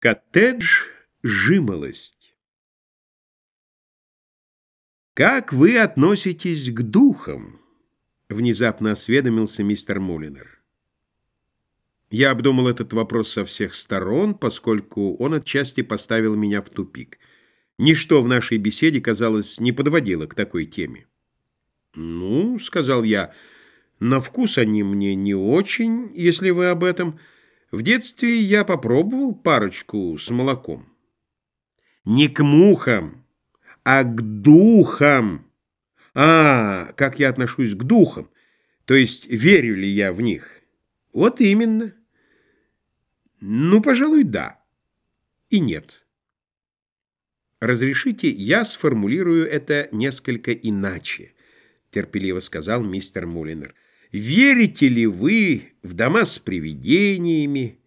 Коттедж «Жимолость». «Как вы относитесь к духам?» — внезапно осведомился мистер Мулинер. Я обдумал этот вопрос со всех сторон, поскольку он отчасти поставил меня в тупик. Ничто в нашей беседе, казалось, не подводило к такой теме. «Ну, — сказал я, — на вкус они мне не очень, если вы об этом...» В детстве я попробовал парочку с молоком. Не к мухам, а к духам. А, как я отношусь к духам, то есть верю ли я в них? Вот именно. Ну, пожалуй, да и нет. Разрешите, я сформулирую это несколько иначе, терпеливо сказал мистер Мулинер. Верите ли вы в дома с привидениями,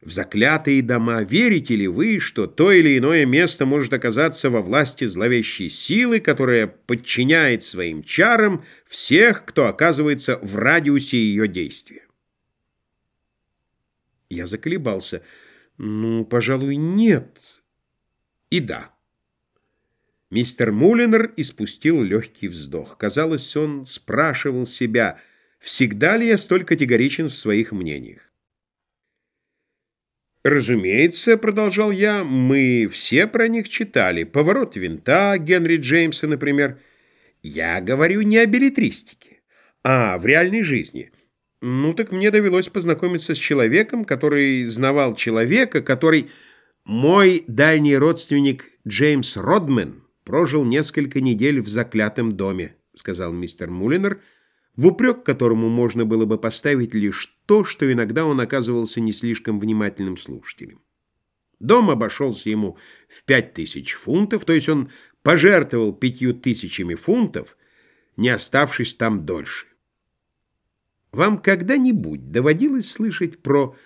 в заклятые дома? Верите ли вы, что то или иное место может оказаться во власти зловещей силы, которая подчиняет своим чарам всех, кто оказывается в радиусе ее действия? Я заколебался. Ну, пожалуй, нет. И да. Мистер Мулинер испустил легкий вздох. Казалось, он спрашивал себя — всегда ли я столь категоричен в своих мнениях. «Разумеется, — продолжал я, — мы все про них читали. Поворот винта Генри Джеймса, например. Я говорю не о билетристике, а в реальной жизни. Ну так мне довелось познакомиться с человеком, который знавал человека, который... Мой дальний родственник Джеймс Родмен прожил несколько недель в заклятом доме, — сказал мистер Мулинер, — в упрек которому можно было бы поставить лишь то, что иногда он оказывался не слишком внимательным слушателем. Дом обошелся ему в пять тысяч фунтов, то есть он пожертвовал пятью тысячами фунтов, не оставшись там дольше. Вам когда-нибудь доводилось слышать про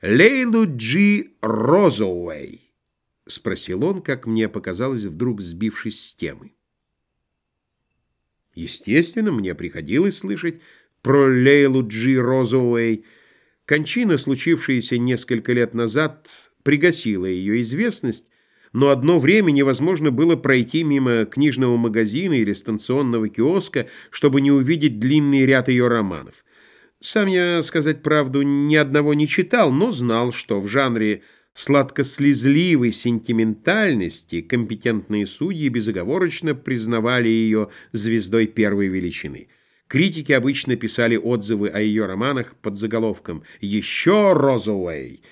Лейлу Джи Розоуэй? — спросил он, как мне показалось, вдруг сбившись с темы. Естественно, мне приходилось слышать про Лейлу Джи Розуэй. Кончина, случившаяся несколько лет назад, пригасила ее известность, но одно время невозможно было пройти мимо книжного магазина или станционного киоска, чтобы не увидеть длинный ряд ее романов. Сам я, сказать правду, ни одного не читал, но знал, что в жанре сладкослезливой сентиментальности компетентные судьи безоговорочно признавали ее звездой первой величины. Критики обычно писали отзывы о ее романах под заголовком «Еще Розуэй»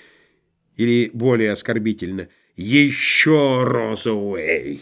или, более оскорбительно, «Еще Розуэй».